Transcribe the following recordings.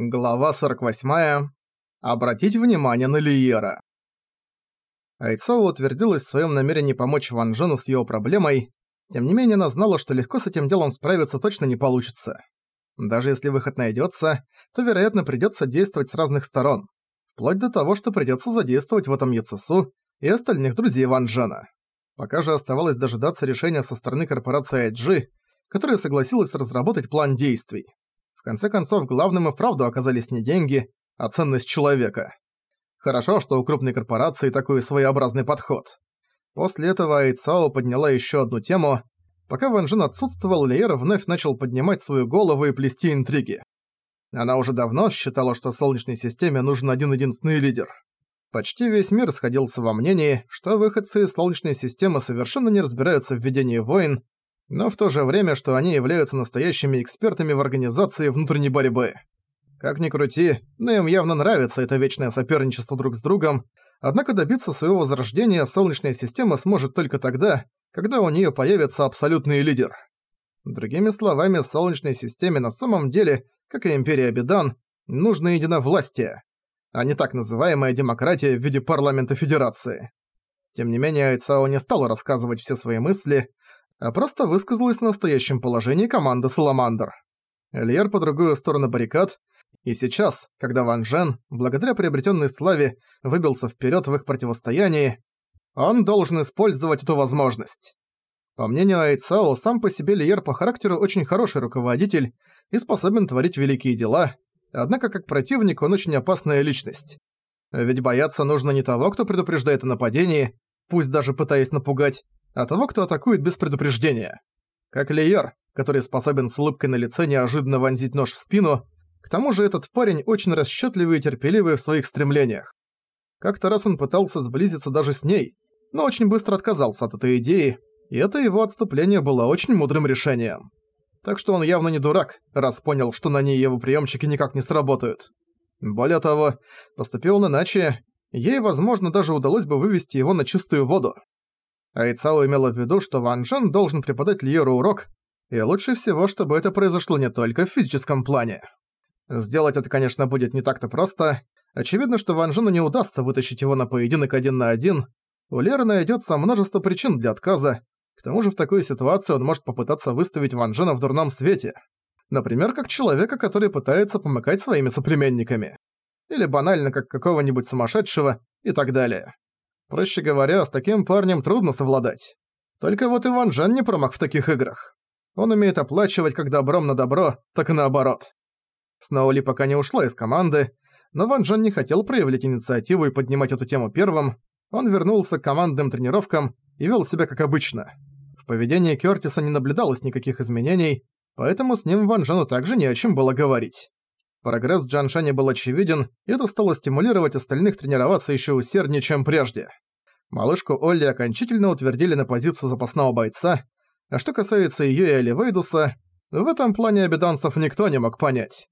Глава 48. Обратить внимание на Лиера. Айцао утвердилась в своем намерении помочь Ван Джену с его проблемой, тем не менее она знала, что легко с этим делом справиться точно не получится. Даже если выход найдется, то, вероятно, придется действовать с разных сторон, вплоть до того, что придется задействовать в этом Яцесу и остальных друзей Ван Джена. Пока же оставалось дожидаться решения со стороны корпорации IG, которая согласилась разработать план действий. Конце концов, главным и вправду оказались не деньги, а ценность человека. Хорошо, что у крупной корпорации такой своеобразный подход. После этого Айцао подняла еще одну тему. Пока Ван Джен отсутствовал, Лиера вновь начал поднимать свою голову и плести интриги. Она уже давно считала, что Солнечной системе нужен один-единственный лидер. Почти весь мир сходился во мнении, что выходцы из Солнечной системы совершенно не разбираются в ведении войн но в то же время, что они являются настоящими экспертами в организации внутренней борьбы. Как ни крути, но им явно нравится это вечное соперничество друг с другом, однако добиться своего возрождения Солнечная система сможет только тогда, когда у нее появится абсолютный лидер. Другими словами, Солнечной системе на самом деле, как и Империя Бедан, нужно единовластие, а не так называемая демократия в виде парламента Федерации. Тем не менее, Айцао не стала рассказывать все свои мысли, а просто высказалась в настоящем положении команда «Саламандр». Льер по другую сторону баррикад, и сейчас, когда Ван Жен, благодаря приобретенной славе, выбился вперед в их противостоянии, он должен использовать эту возможность. По мнению Айцао, сам по себе Лиер по характеру очень хороший руководитель и способен творить великие дела, однако как противник он очень опасная личность. Ведь бояться нужно не того, кто предупреждает о нападении, пусть даже пытаясь напугать, а того, кто атакует без предупреждения. Как Лейер, который способен с улыбкой на лице неожиданно вонзить нож в спину, к тому же этот парень очень расчетливый и терпеливый в своих стремлениях. Как-то раз он пытался сблизиться даже с ней, но очень быстро отказался от этой идеи, и это его отступление было очень мудрым решением. Так что он явно не дурак, раз понял, что на ней его приемчики никак не сработают. Более того, поступил он иначе, ей, возможно, даже удалось бы вывести его на чистую воду. Айцао имела в виду, что Ван Джен должен преподать Льеру урок, и лучше всего, чтобы это произошло не только в физическом плане. Сделать это, конечно, будет не так-то просто. Очевидно, что Ван Джену не удастся вытащить его на поединок один на один. У Леры найдется множество причин для отказа. К тому же в такой ситуации он может попытаться выставить Ван Джена в дурном свете. Например, как человека, который пытается помыкать своими соплеменниками. Или банально, как какого-нибудь сумасшедшего и так далее. Проще говоря, с таким парнем трудно совладать. Только вот Иван Жан не промах в таких играх. Он умеет оплачивать как добром на добро, так и наоборот. Сноули пока не ушла из команды, но Ван Джен не хотел проявлять инициативу и поднимать эту тему первым. Он вернулся к командным тренировкам и вел себя как обычно. В поведении Кёртиса не наблюдалось никаких изменений, поэтому с ним Ван Джену также не о чем было говорить. Прогресс Джан Шани был очевиден, и это стало стимулировать остальных тренироваться еще усерднее, чем прежде. Малышку Олли окончательно утвердили на позицию запасного бойца, а что касается её и Эливейдуса, в этом плане обеданцев никто не мог понять.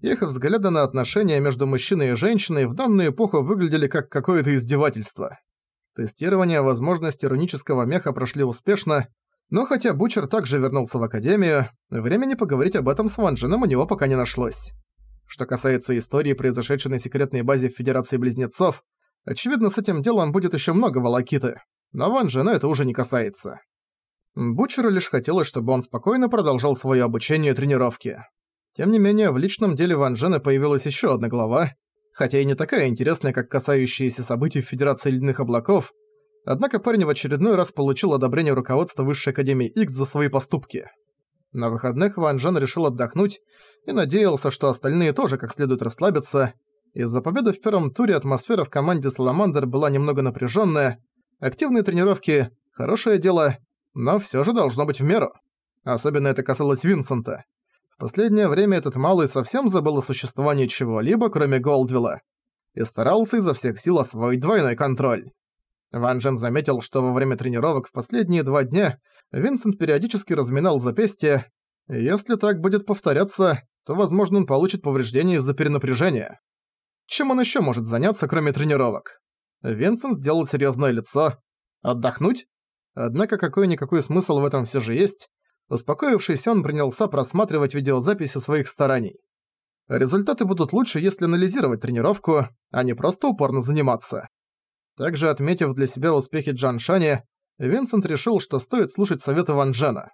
Их взгляды на отношения между мужчиной и женщиной в данную эпоху выглядели как какое-то издевательство. Тестирование возможности рунического меха прошли успешно, но хотя Бучер также вернулся в Академию, времени поговорить об этом с Ванжином у него пока не нашлось. Что касается истории, произошедшей на секретной базе в Федерации Близнецов, очевидно, с этим делом будет еще много волокиты, но Ван Джена это уже не касается. Бучеру лишь хотелось, чтобы он спокойно продолжал свое обучение и тренировки. Тем не менее, в личном деле Ван Джена появилась еще одна глава, хотя и не такая интересная, как касающиеся событий в Федерации Ледяных Облаков, однако парень в очередной раз получил одобрение руководства Высшей Академии X за свои поступки. На выходных Ван Джен решил отдохнуть и надеялся, что остальные тоже как следует расслабятся. Из-за победы в первом туре атмосфера в команде Саламандр была немного напряженная. Активные тренировки – хорошее дело, но все же должно быть в меру. Особенно это касалось Винсента. В последнее время этот малый совсем забыл о существовании чего-либо, кроме Голдвилла, и старался изо всех сил освоить двойной контроль. Ван Джен заметил, что во время тренировок в последние два дня Винсент периодически разминал запястье. Если так будет повторяться, то, возможно, он получит повреждение из-за перенапряжения. Чем он еще может заняться, кроме тренировок? Винсент сделал серьезное лицо. Отдохнуть? Однако какой-никакой смысл в этом все же есть. Успокоившись, он принялся просматривать видеозаписи своих стараний. Результаты будут лучше, если анализировать тренировку, а не просто упорно заниматься. Также отметив для себя успехи Джан Шани, Винсент решил, что стоит слушать советы Ван Джена.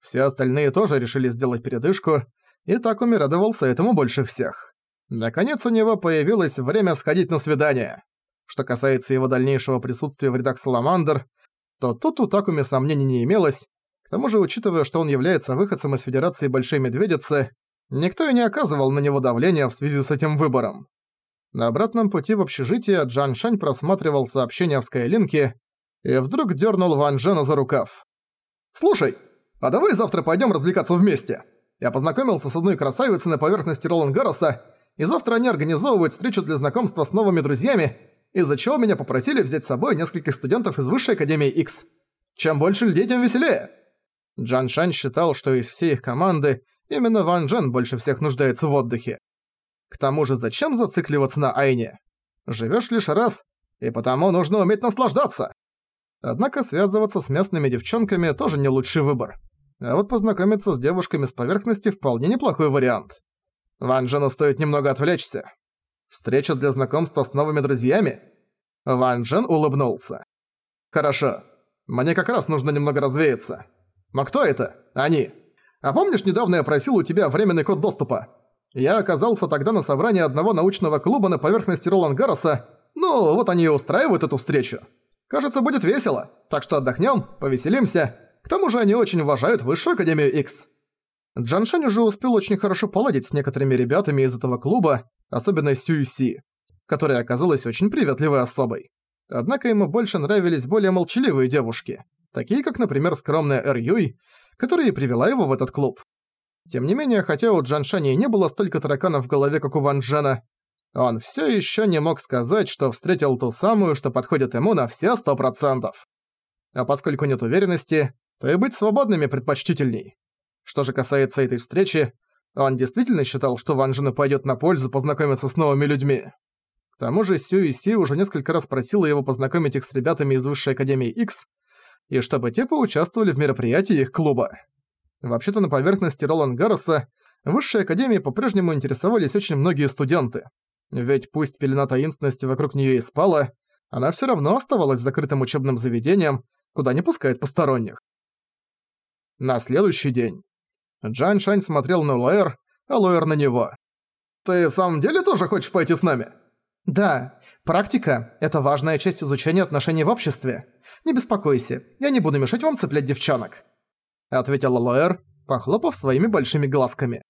Все остальные тоже решили сделать передышку, и Такуми радовался этому больше всех. Наконец у него появилось время сходить на свидание. Что касается его дальнейшего присутствия в рядах Саламандр, то тут у Такуми сомнений не имелось, к тому же, учитывая, что он является выходцем из Федерации Большой Медведицы, никто и не оказывал на него давления в связи с этим выбором. На обратном пути в общежитие Джан Шань просматривал сообщения в Скайлинке и вдруг дернул Ван Джена за рукав. «Слушай, а давай завтра пойдем развлекаться вместе. Я познакомился с одной красавицей на поверхности Ролангароса, и завтра они организовывают встречу для знакомства с новыми друзьями, из-за чего меня попросили взять с собой нескольких студентов из Высшей Академии X. Чем больше людей, тем веселее». Джан Шань считал, что из всей их команды именно Ван Джен больше всех нуждается в отдыхе. К тому же зачем зацикливаться на Айне? Живешь лишь раз, и потому нужно уметь наслаждаться. Однако связываться с местными девчонками тоже не лучший выбор. А вот познакомиться с девушками с поверхности вполне неплохой вариант. Ван Джену стоит немного отвлечься. Встреча для знакомства с новыми друзьями? Ван Джен улыбнулся. Хорошо. Мне как раз нужно немного развеяться. Но кто это? Они. А помнишь, недавно я просил у тебя временный код доступа? Я оказался тогда на собрании одного научного клуба на поверхности Ролангароса. Ну, вот они и устраивают эту встречу. Кажется, будет весело, так что отдохнем, повеселимся. К тому же они очень уважают Высшую Академию X. Джаншань уже успел очень хорошо поладить с некоторыми ребятами из этого клуба, особенно Сюйси, которая оказалась очень приветливой особой. Однако ему больше нравились более молчаливые девушки, такие как, например, скромная Эр Юй, которая и привела его в этот клуб. Тем не менее, хотя у Джаншани не было столько тараканов в голове, как у Ван Джена, он все еще не мог сказать, что встретил ту самую, что подходит ему на все сто процентов. А поскольку нет уверенности, то и быть свободными предпочтительней. Что же касается этой встречи, он действительно считал, что Ван Джену пойдет на пользу познакомиться с новыми людьми. К тому же Сю и Си уже несколько раз просила его познакомить их с ребятами из Высшей Академии X, и чтобы те поучаствовали в мероприятии их клуба. Вообще-то на поверхности Ролан Гарроса Высшей Академии по-прежнему интересовались очень многие студенты. Ведь пусть пелена таинственности вокруг неё и спала, она всё равно оставалась закрытым учебным заведением, куда не пускают посторонних. На следующий день. Джан Шань смотрел на Лоэр, а Лоэр на него. «Ты в самом деле тоже хочешь пойти с нами?» «Да. Практика – это важная часть изучения отношений в обществе. Не беспокойся, я не буду мешать вам цеплять девчонок», – ответила Лоэр, похлопав своими большими глазками.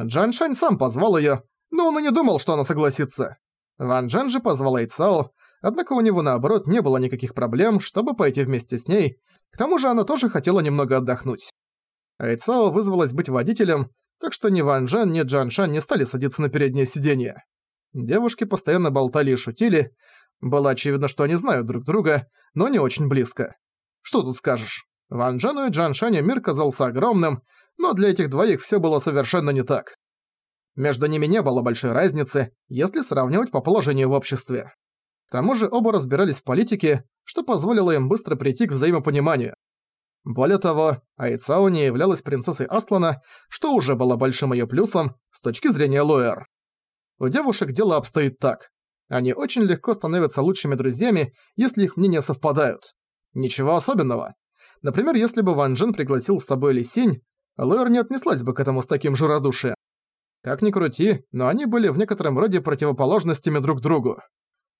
Джан Шань сам позвал её, но он и не думал, что она согласится. Ван Джен же позвал Айцао, однако у него наоборот не было никаких проблем, чтобы пойти вместе с ней, к тому же она тоже хотела немного отдохнуть. Айцао вызвалась быть водителем, так что ни Ван Джен, ни Джан Шан не стали садиться на переднее сиденье. Девушки постоянно болтали и шутили. Было очевидно, что они знают друг друга, но не очень близко. Что тут скажешь? Ван Джену и Джан Шаню мир казался огромным, но для этих двоих все было совершенно не так. Между ними не было большой разницы, если сравнивать по положению в обществе. К тому же оба разбирались в политике, что позволило им быстро прийти к взаимопониманию. Более того, Айцао не являлась принцессой Аслана, что уже было большим её плюсом с точки зрения Луэр. У девушек дело обстоит так. Они очень легко становятся лучшими друзьями, если их мнения совпадают. Ничего особенного. Например, если бы Ван Джен пригласил с собой Лисинь, Луэр не отнеслась бы к этому с таким же радушием. Как ни крути, но они были в некотором роде противоположностями друг другу.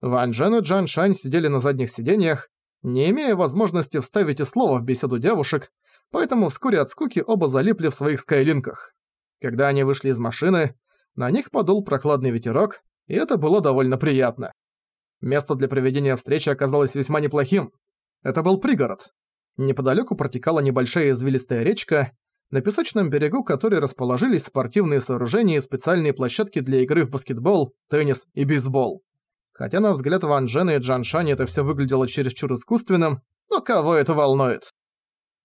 Ван Джен и Джан Шань сидели на задних сиденьях, не имея возможности вставить и слово в беседу девушек, поэтому вскоре от скуки оба залипли в своих скайлинках. Когда они вышли из машины, на них подул прохладный ветерок, и это было довольно приятно. Место для проведения встречи оказалось весьма неплохим. Это был пригород. Неподалеку протекала небольшая извилистая речка, на песочном берегу которой расположились спортивные сооружения и специальные площадки для игры в баскетбол, теннис и бейсбол. Хотя на взгляд Ван Джена и Джан Шани это все выглядело чересчур искусственным, но кого это волнует?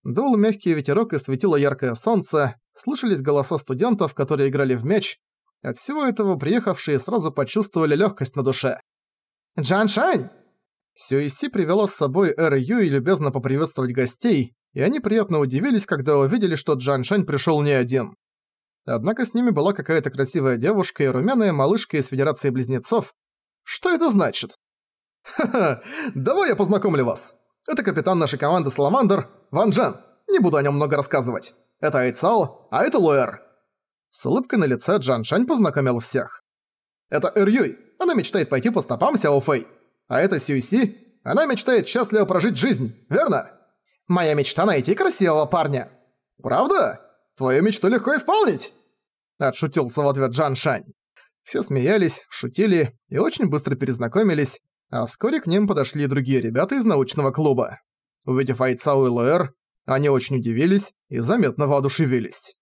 Дул мягкий ветерок и светило яркое солнце, слышались голоса студентов, которые играли в мяч. От всего этого приехавшие сразу почувствовали легкость на душе. «Джан Шань!» Сюиси привело с собой Эр Ю и любезно поприветствовать гостей, и они приятно удивились, когда увидели, что Джан Шань пришёл не один. Однако с ними была какая-то красивая девушка и румяная малышка из Федерации Близнецов. Что это значит? «Ха-ха, давай я познакомлю вас. Это капитан нашей команды Саламандр, Ван Джен. Не буду о нем много рассказывать. Это Айцао, а это Луэр». С улыбкой на лице Джан Шань познакомил всех. «Это Эр Юй. Она мечтает пойти по стопам Сяо Фэй. А это Сюй Си. Она мечтает счастливо прожить жизнь, верно? Моя мечта найти красивого парня. Правда? Твою мечту легко исполнить?» Отшутился в ответ Джан Шань. Все смеялись, шутили и очень быстро перезнакомились, а вскоре к ним подошли другие ребята из научного клуба. Увидев Айцао и Лоэр, они очень удивились и заметно воодушевились.